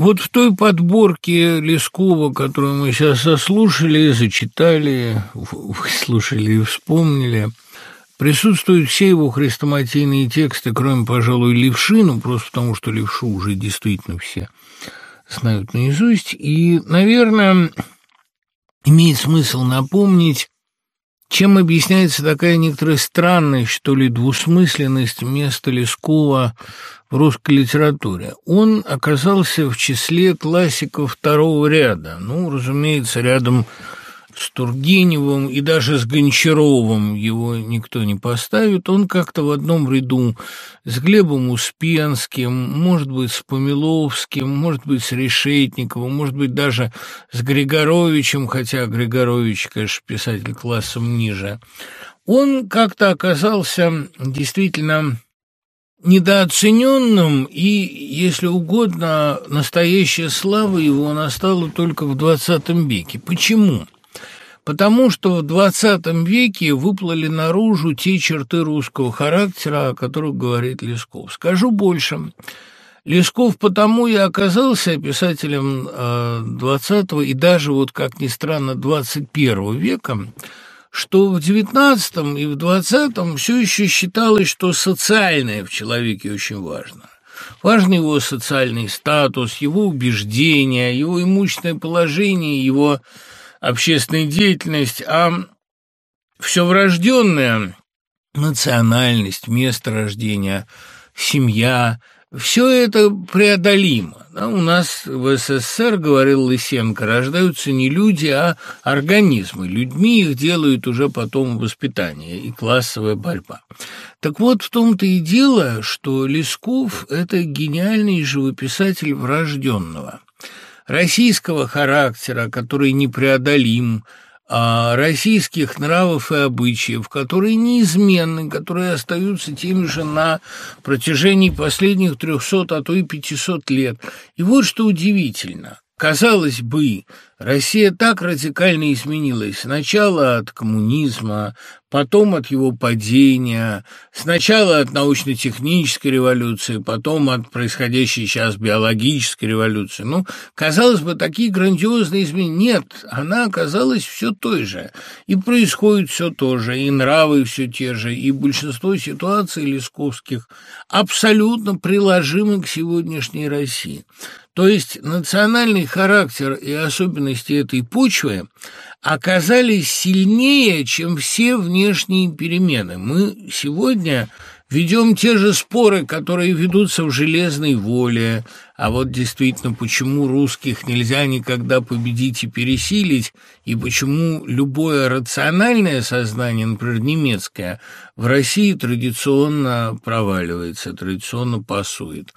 Вот в той подборке Лескова, которую мы сейчас сослушали, зачитали, выслушали и вспомнили, присутствуют все его хрестоматийные тексты, кроме, пожалуй, левши, ну, просто потому, что левшу уже действительно все знают наизусть. И, наверное, имеет смысл напомнить, чем объясняется такая некоторая странность, что ли, двусмысленность места Лескова в русской литературе. Он оказался в числе классиков второго ряда. Ну, разумеется, рядом с Тургеневым и даже с Гончаровым его никто не поставит. Он как-то в одном ряду с Глебом Успенским, может быть, с Помиловским, может быть, с Решетниковым, может быть, даже с Григоровичем, хотя Григорович, конечно, писатель классом ниже. Он как-то оказался действительно недооцененным, и, если угодно, настоящая слава его настала только в XX веке. Почему? Потому что в XX веке выплыли наружу те черты русского характера, о которых говорит Лесков. Скажу больше. Лесков потому и оказался писателем XX э, и даже, вот как ни странно, XXI века, что в XIX и в XX все еще считалось, что социальное в человеке очень важно. Важен его социальный статус, его убеждения, его имущественное положение, его общественная деятельность, а все врожденное, национальность, место рождения, семья, все это преодолимо. Да, у нас в СССР, говорил Лысенко, рождаются не люди, а организмы. Людьми их делают уже потом воспитание и классовая борьба. Так вот, в том-то и дело, что Лесков – это гениальный живописатель врожденного российского характера, который непреодолим, российских нравов и обычаев, которые неизменны, которые остаются теми же на протяжении последних трехсот, а то и пятисот лет. И вот что удивительно. Казалось бы, Россия так радикально изменилась. Сначала от коммунизма, потом от его падения, сначала от научно-технической революции, потом от происходящей сейчас биологической революции. Ну, казалось бы, такие грандиозные изменения. Нет, она оказалась все той же. И происходит все то же, и нравы все те же, и большинство ситуаций лесковских абсолютно приложимы к сегодняшней России. То есть национальный характер и особенности этой почвы оказались сильнее, чем все внешние перемены. Мы сегодня ведем те же споры, которые ведутся в «Железной воле», а вот действительно, почему русских нельзя никогда победить и пересилить, и почему любое рациональное сознание, например, немецкое, в России традиционно проваливается, традиционно пасует.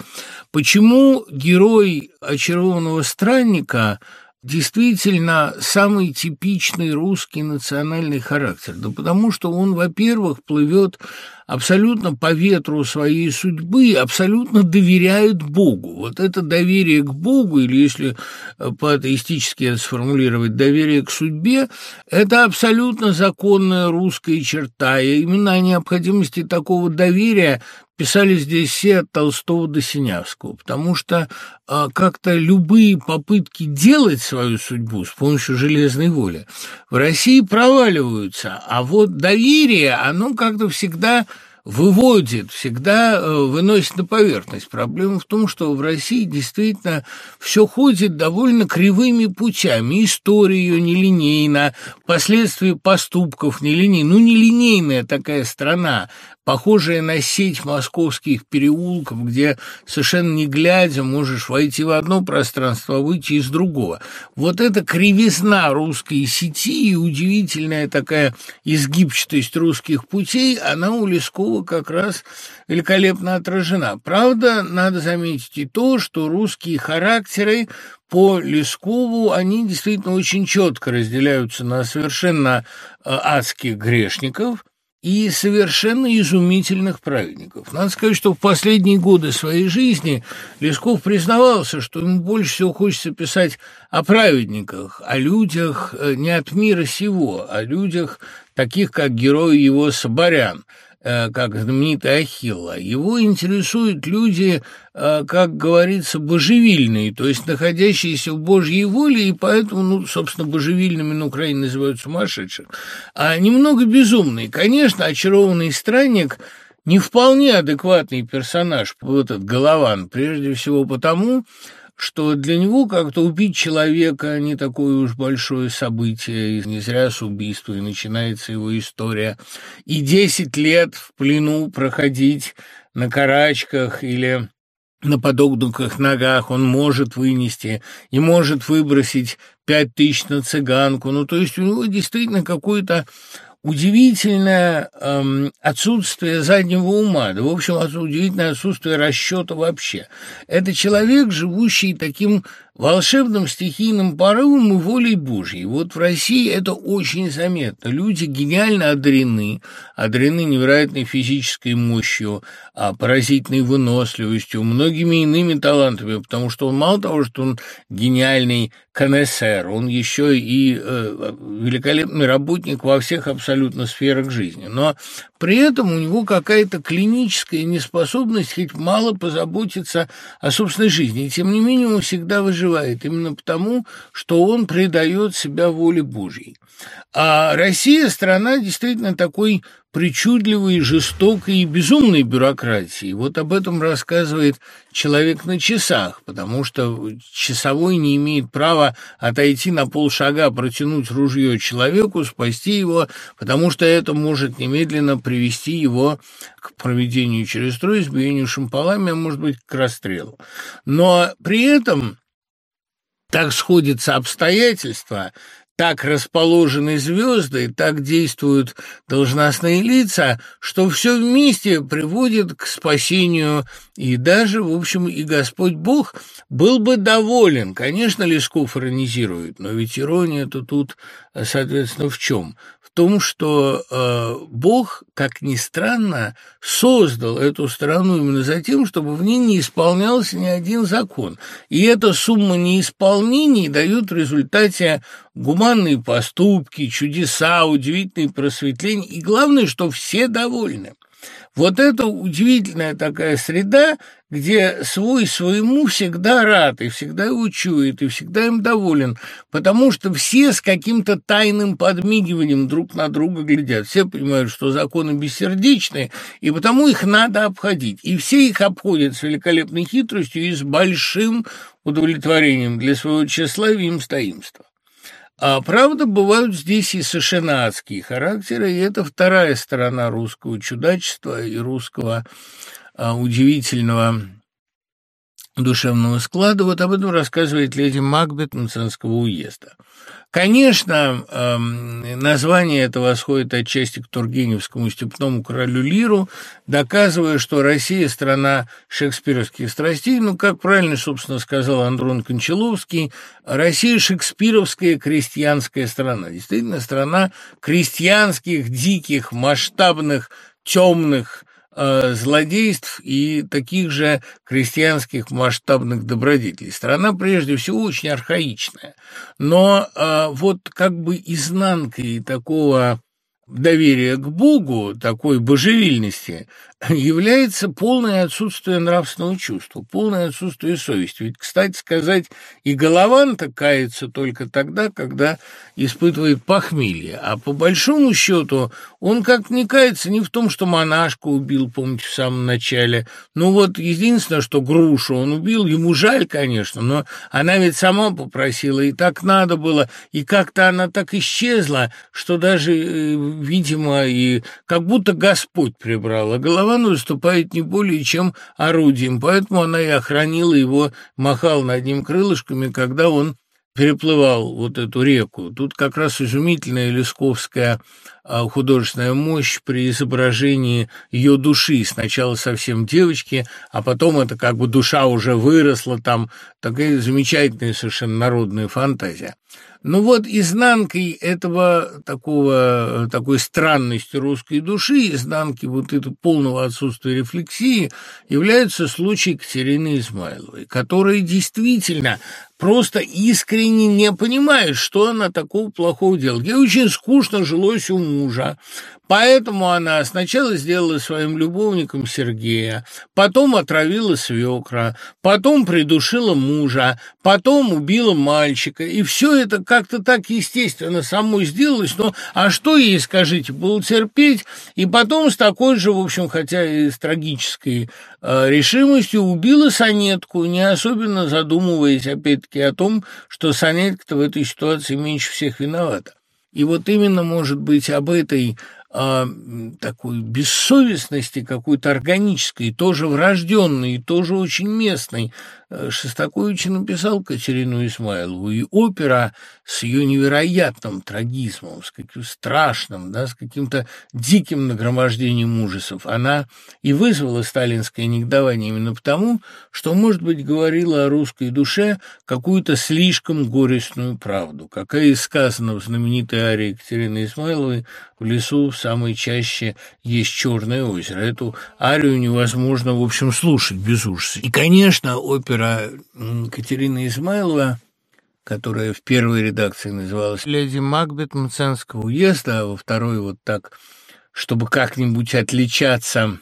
Почему герой очарованного странника – действительно самый типичный русский национальный характер? Да потому что он, во-первых, плывет абсолютно по ветру своей судьбы, абсолютно доверяет Богу. Вот это доверие к Богу, или если э, по-атеистически сформулировать, доверие к судьбе, это абсолютно законная русская черта. И именно о необходимости такого доверия писали здесь все от Толстого до Синявского, потому что а, как-то любые попытки делать свою судьбу с помощью железной воли в России проваливаются, а вот доверие, оно как-то всегда выводит, всегда э, выносит на поверхность. Проблема в том, что в России действительно все ходит довольно кривыми путями. История ее нелинейна, последствия поступков нелинейны. Ну, нелинейная такая страна похожая на сеть московских переулков, где совершенно не глядя можешь войти в одно пространство, а выйти из другого. Вот эта кривизна русской сети и удивительная такая изгибчатость русских путей, она у Лескова как раз великолепно отражена. Правда, надо заметить и то, что русские характеры по Лескову, они действительно очень четко разделяются на совершенно э, адских грешников – и совершенно изумительных праведников. Надо сказать, что в последние годы своей жизни Лесков признавался, что ему больше всего хочется писать о праведниках, о людях э, не от мира сего, о людях таких, как герой его Соборян. Э, как знаменитый Ахилла. Его интересуют люди, э, как говорится, божевильные, то есть находящиеся в Божьей воле, и поэтому, ну, собственно, божевильными на Украине называют сумасшедших, а немного безумные. Конечно, очарованный странник не вполне адекватный персонаж, вот этот Голован, прежде всего потому, что для него как-то убить человека не такое уж большое событие, и не зря с убийства и начинается его история. И десять лет в плену проходить на карачках или на подогнутых ногах он может вынести и может выбросить пять тысяч на цыганку. Ну, то есть у него действительно какой-то удивительное эм, отсутствие заднего ума, да, в общем, удивительное отсутствие расчета вообще. Это человек, живущий таким волшебным стихийным порывом и волей Божьей. Вот в России это очень заметно. Люди гениально одарены, одарены невероятной физической мощью, а поразительной выносливостью, многими иными талантами, потому что он мало того, что он гениальный конессер, он еще и э, великолепный работник во всех абсолютно сферах жизни. Но при этом у него какая-то клиническая неспособность хоть мало позаботиться о собственной жизни. И тем не менее он всегда выживает, именно потому, что он предает себя воле Божьей. А Россия – страна действительно такой причудливой, жестокой и безумной бюрократии. Вот об этом рассказывает человек на часах, потому что часовой не имеет права отойти на полшага, протянуть ружье человеку, спасти его, потому что это может немедленно привести его к проведению через строй, избиению шампалами, а может быть, к расстрелу. Но при этом так сходятся обстоятельства, так расположены звезды, так действуют должностные лица, что все вместе приводит к спасению, и даже, в общем, и Господь Бог был бы доволен. Конечно, Лесков иронизирует, но ведь ирония-то тут, соответственно, в чем? Том, что э, Бог, как ни странно, создал эту страну именно за тем, чтобы в ней не исполнялся ни один закон. И эта сумма неисполнений дает в результате гуманные поступки, чудеса, удивительные просветления. И главное, что все довольны. Вот это удивительная такая среда, где свой своему всегда рад, и всегда его чует, и всегда им доволен, потому что все с каким-то тайным подмигиванием друг на друга глядят. Все понимают, что законы бессердечные, и потому их надо обходить. И все их обходят с великолепной хитростью и с большим удовлетворением для своего тщеславия и мстоимства. А правда, бывают здесь и совершенно адские характеры, и это вторая сторона русского чудачества и русского а, удивительного душевного склада. Вот об этом рассказывает леди Макбет Мценского уезда. Конечно, эм, название это восходит отчасти к Тургеневскому степному королю Лиру, доказывая, что Россия – страна шекспировских страстей. Ну, как правильно, собственно, сказал Андрон Кончаловский, Россия – шекспировская крестьянская страна. Действительно, страна крестьянских, диких, масштабных, темных, злодейств и таких же крестьянских масштабных добродетелей. Страна, прежде всего, очень архаичная, но э, вот как бы изнанкой такого доверия к Богу, такой божевильности, является полное отсутствие нравственного чувства, полное отсутствие совести. Ведь, кстати сказать, и Голован-то кается только тогда, когда испытывает похмелье. А по большому счету он как не кается не в том, что монашку убил, помните, в самом начале. Ну вот единственное, что грушу он убил, ему жаль, конечно, но она ведь сама попросила, и так надо было, и как-то она так исчезла, что даже, э, видимо, и как будто Господь прибрал. А голова Иван выступает не более чем орудием, поэтому она и охранила его, махал над ним крылышками, когда он переплывал вот эту реку. Тут как раз изумительная лесковская а, художественная мощь при изображении ее души. Сначала совсем девочки, а потом это как бы душа уже выросла, там такая замечательная совершенно народная фантазия. Ну вот изнанкой этого такого, такой странности русской души, изнанки вот этого полного отсутствия рефлексии является случай Катерины Измайловой, которая действительно просто искренне не понимает, что она такого плохого делает. Ей очень скучно жилось у мужа. Поэтому она сначала сделала своим любовником Сергея, потом отравила свекра, потом придушила мужа, потом убила мальчика. И все это как-то так естественно само сделалось. Но а что ей, скажите, было терпеть? И потом с такой же, в общем, хотя и с трагической э, решимостью убила Санетку, не особенно задумываясь, опять-таки, о том, что Санетка-то в этой ситуации меньше всех виновата. И вот именно, может быть, об этой а, такой бессовестности какой-то органической, тоже врожденной, тоже очень местной, Э, Шостакович написал Катерину Исмайлову, и опера с ее невероятным трагизмом, с каким страшным, да, с каким-то диким нагромождением ужасов, она и вызвала сталинское негодование именно потому, что, может быть, говорила о русской душе какую-то слишком горестную правду, какая и сказана в знаменитой арии Екатерины Исмайловой «В лесу в самой чаще есть черное озеро». Эту арию невозможно, в общем, слушать без ужаса. И, конечно, опера про Катерина Измайлова, которая в первой редакции называлась «Леди Макбет Мценского уезда», а во второй вот так, чтобы как-нибудь отличаться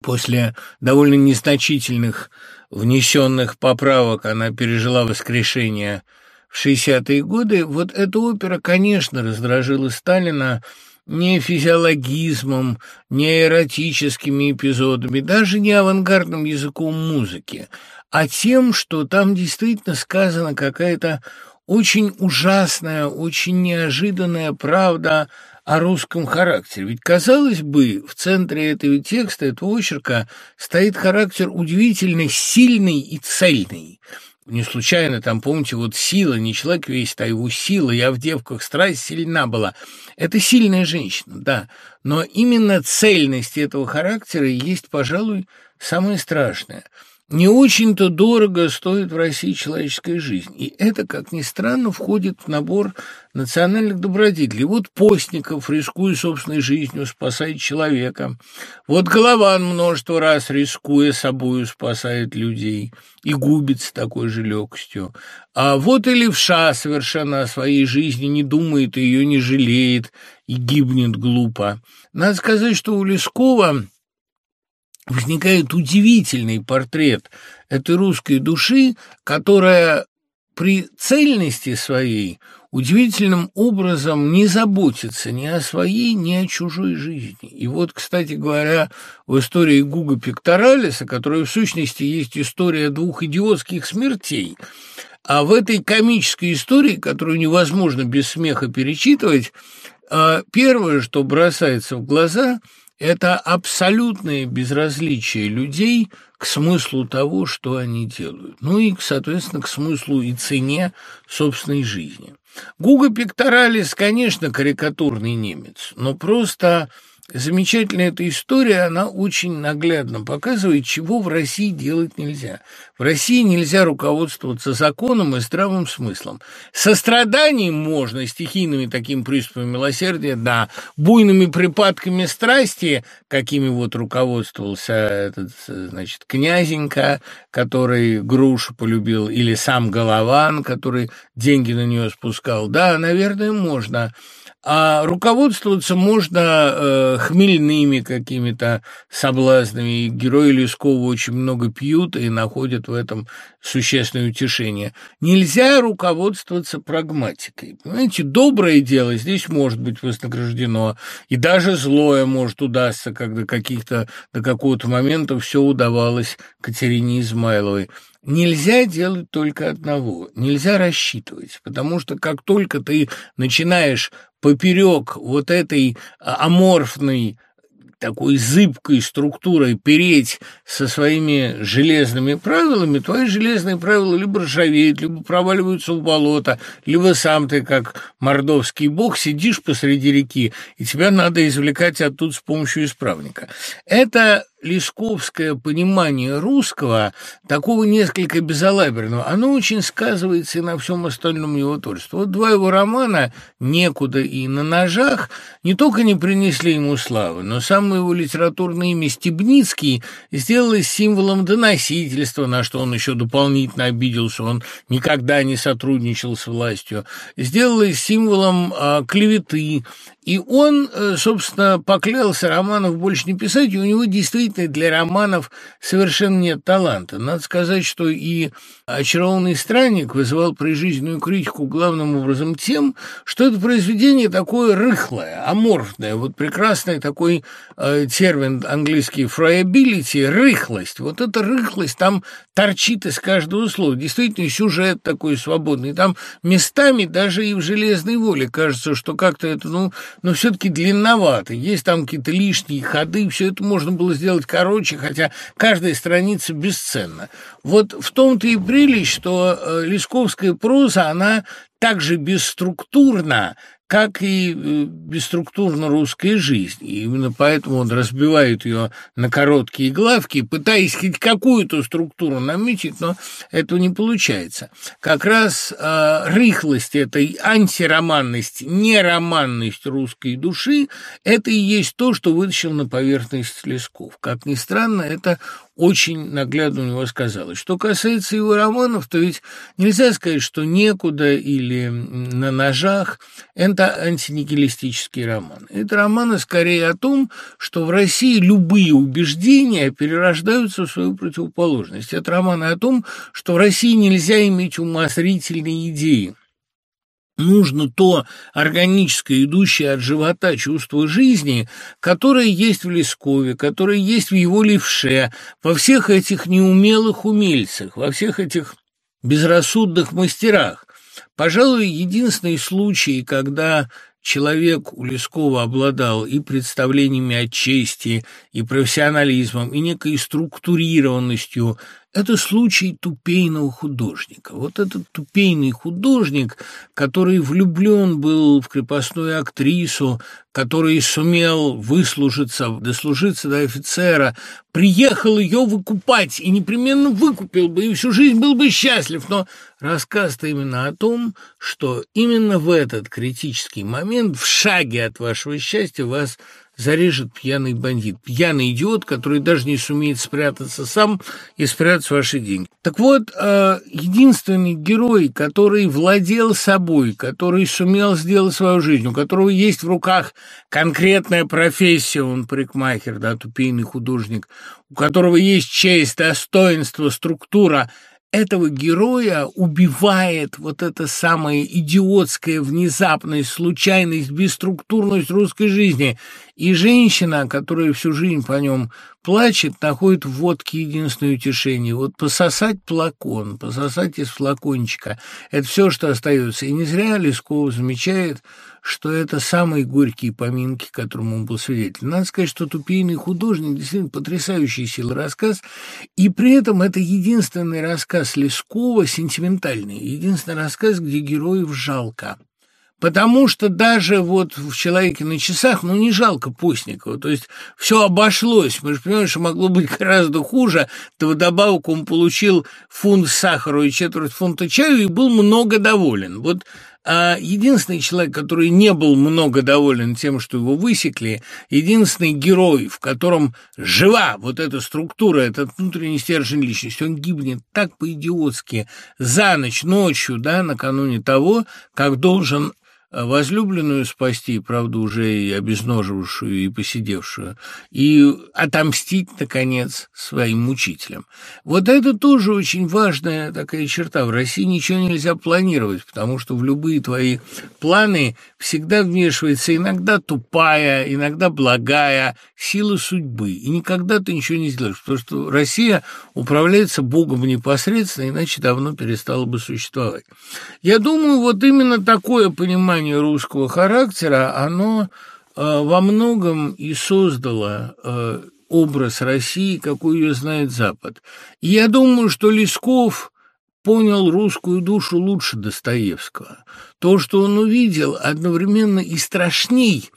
после довольно незначительных внесенных поправок, она пережила воскрешение в 60-е годы. Вот эта опера, конечно, раздражила Сталина, не физиологизмом, не эротическими эпизодами, даже не авангардным языком музыки, а тем, что там действительно сказана какая-то очень ужасная, очень неожиданная правда о русском характере. Ведь, казалось бы, в центре этого текста, этого очерка, стоит характер удивительно сильный и цельный. Не случайно там, помните, вот сила, не человек весь, а его сила, я в девках страсть сильна была. Это сильная женщина, да, но именно цельность этого характера есть, пожалуй, самое страшное – не очень-то дорого стоит в России человеческая жизнь. И это, как ни странно, входит в набор национальных добродетелей. Вот Постников, рискуя собственной жизнью, спасает человека. Вот Голован множество раз, рискуя собою, спасает людей и губит с такой же легкостью. А вот и левша совершенно о своей жизни не думает, ее не жалеет, и гибнет глупо. Надо сказать, что у Лескова возникает удивительный портрет этой русской души, которая при цельности своей удивительным образом не заботится ни о своей, ни о чужой жизни. И вот, кстати говоря, в истории Гуга Пекторалиса, которая в сущности есть история двух идиотских смертей, а в этой комической истории, которую невозможно без смеха перечитывать, а, первое, что бросается в глаза – это абсолютное безразличие людей к смыслу того, что они делают, ну и, соответственно, к смыслу и цене собственной жизни. Гуга Пекторалис, конечно, карикатурный немец, но просто Замечательная эта история, она очень наглядно показывает, чего в России делать нельзя. В России нельзя руководствоваться законом и здравым смыслом. Состраданием можно, стихийными такими приступами милосердия, да, буйными припадками страсти, какими вот руководствовался этот, значит, князенька, который грушу полюбил, или сам Голован, который деньги на нее спускал, да, наверное, можно. А руководствоваться можно э, хмельными какими-то соблазнами. Герои Лескова очень много пьют и находят в этом существенное утешение. Нельзя руководствоваться прагматикой. Понимаете, доброе дело здесь может быть вознаграждено, и даже злое может удастся, когда каких-то до какого-то момента все удавалось Катерине Измайловой. Нельзя делать только одного, нельзя рассчитывать, потому что как только ты начинаешь поперек вот этой а, аморфной такой зыбкой структурой переть со своими железными правилами, твои железные правила либо ржавеют, либо проваливаются в болото, либо сам ты, как мордовский бог, сидишь посреди реки, и тебя надо извлекать оттуда с помощью исправника. Это лесковское понимание русского, такого несколько безалаберного, оно очень сказывается и на всем остальном его творчестве. Вот два его романа «Некуда» и «На ножах» не только не принесли ему славы, но самое его литературное имя Стебницкий сделалось символом доносительства, на что он еще дополнительно обиделся, он никогда не сотрудничал с властью, сделалось символом а, клеветы, и он, э, собственно, поклялся романов больше не писать, и у него действительно для романов совершенно нет таланта. Надо сказать, что и «Очарованный странник» вызывал прижизненную критику главным образом тем, что это произведение такое рыхлое, аморфное, вот прекрасный такой э, термин английский «friability» — рыхлость. Вот эта рыхлость там торчит из каждого слова. Действительно, сюжет такой свободный. Там местами даже и в «Железной воле» кажется, что как-то это, ну, но все-таки длинновато. Есть там какие-то лишние ходы, все это можно было сделать короче, хотя каждая страница бесценна. Вот в том-то и прелесть, что э, Лесковская проза, она также бесструктурна, как и э, бесструктурна русская жизнь. И именно поэтому он разбивает ее на короткие главки, пытаясь хоть какую-то структуру наметить, но этого не получается. Как раз э, рыхлость этой антироманность, нероманность русской души, это и есть то, что вытащил на поверхность Лесков. Как ни странно, это очень наглядно у него сказалось. Что касается его романов, то ведь нельзя сказать, что «Некуда» или «На ножах» — это антинигилистический роман. Это романы скорее о том, что в России любые убеждения перерождаются в свою противоположность. Это романы о том, что в России нельзя иметь умозрительные идеи нужно то органическое, идущее от живота чувство жизни, которое есть в Лескове, которое есть в его левше, во всех этих неумелых умельцах, во всех этих безрассудных мастерах. Пожалуй, единственный случай, когда человек у Лескова обладал и представлениями о чести, и профессионализмом, и некой структурированностью, это случай тупейного художника. Вот этот тупейный художник, который влюблен был в крепостную актрису, который сумел выслужиться, дослужиться до офицера, приехал ее выкупать и непременно выкупил бы, и всю жизнь был бы счастлив. Но рассказ-то именно о том, что именно в этот критический момент, в шаге от вашего счастья, вас зарежет пьяный бандит, пьяный идиот, который даже не сумеет спрятаться сам и спрятать ваши деньги. Так вот, э, единственный герой, который владел собой, который сумел сделать свою жизнь, у которого есть в руках конкретная профессия, он парикмахер, да, тупейный художник, у которого есть честь, достоинство, структура – этого героя убивает вот эта самая идиотская внезапность, случайность, бесструктурность русской жизни. И женщина, которая всю жизнь по нем плачет, находит в водке единственное утешение. Вот пососать флакон, пососать из флакончика – это все, что остается. И не зря Лесков замечает, что это самые горькие поминки, которым он был свидетелем. Надо сказать, что «Тупейный художник» действительно потрясающий сила рассказ, и при этом это единственный рассказ Лескова сентиментальный, единственный рассказ, где героев жалко. Потому что даже вот в «Человеке на часах», ну, не жалко Постникова. То есть все обошлось. Мы же понимаем, что могло быть гораздо хуже. То вдобавок он получил фунт сахара и четверть фунта чаю и был много доволен. Вот а единственный человек, который не был много доволен тем, что его высекли, единственный герой, в котором жива вот эта структура, этот внутренний стержень личности, он гибнет так по-идиотски за ночь, ночью, да, накануне того, как должен возлюбленную спасти, правда, уже и обезножившую, и посидевшую, и отомстить, наконец, своим мучителям. Вот это тоже очень важная такая черта. В России ничего нельзя планировать, потому что в любые твои планы всегда вмешивается иногда тупая, иногда благая сила судьбы, и никогда ты ничего не сделаешь, потому что Россия управляется Богом непосредственно, иначе давно перестала бы существовать. Я думаю, вот именно такое понимание русского характера, оно э, во многом и создало э, образ России, какой ее знает Запад. И я думаю, что Лесков понял русскую душу лучше Достоевского. То, что он увидел, одновременно и страшней,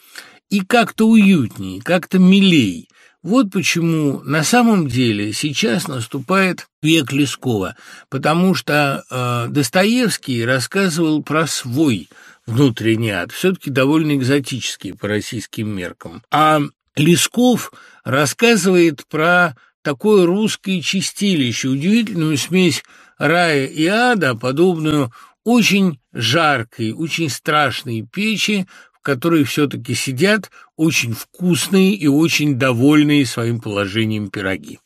и как-то уютней, как-то милей. Вот почему на самом деле сейчас наступает век Лескова, потому что э, Достоевский рассказывал про свой внутренний ад, все-таки довольно экзотический по российским меркам. А Лесков рассказывает про такое русское чистилище, удивительную смесь рая и ада, подобную очень жаркой, очень страшной печи, которые все-таки сидят очень вкусные и очень довольные своим положением пироги.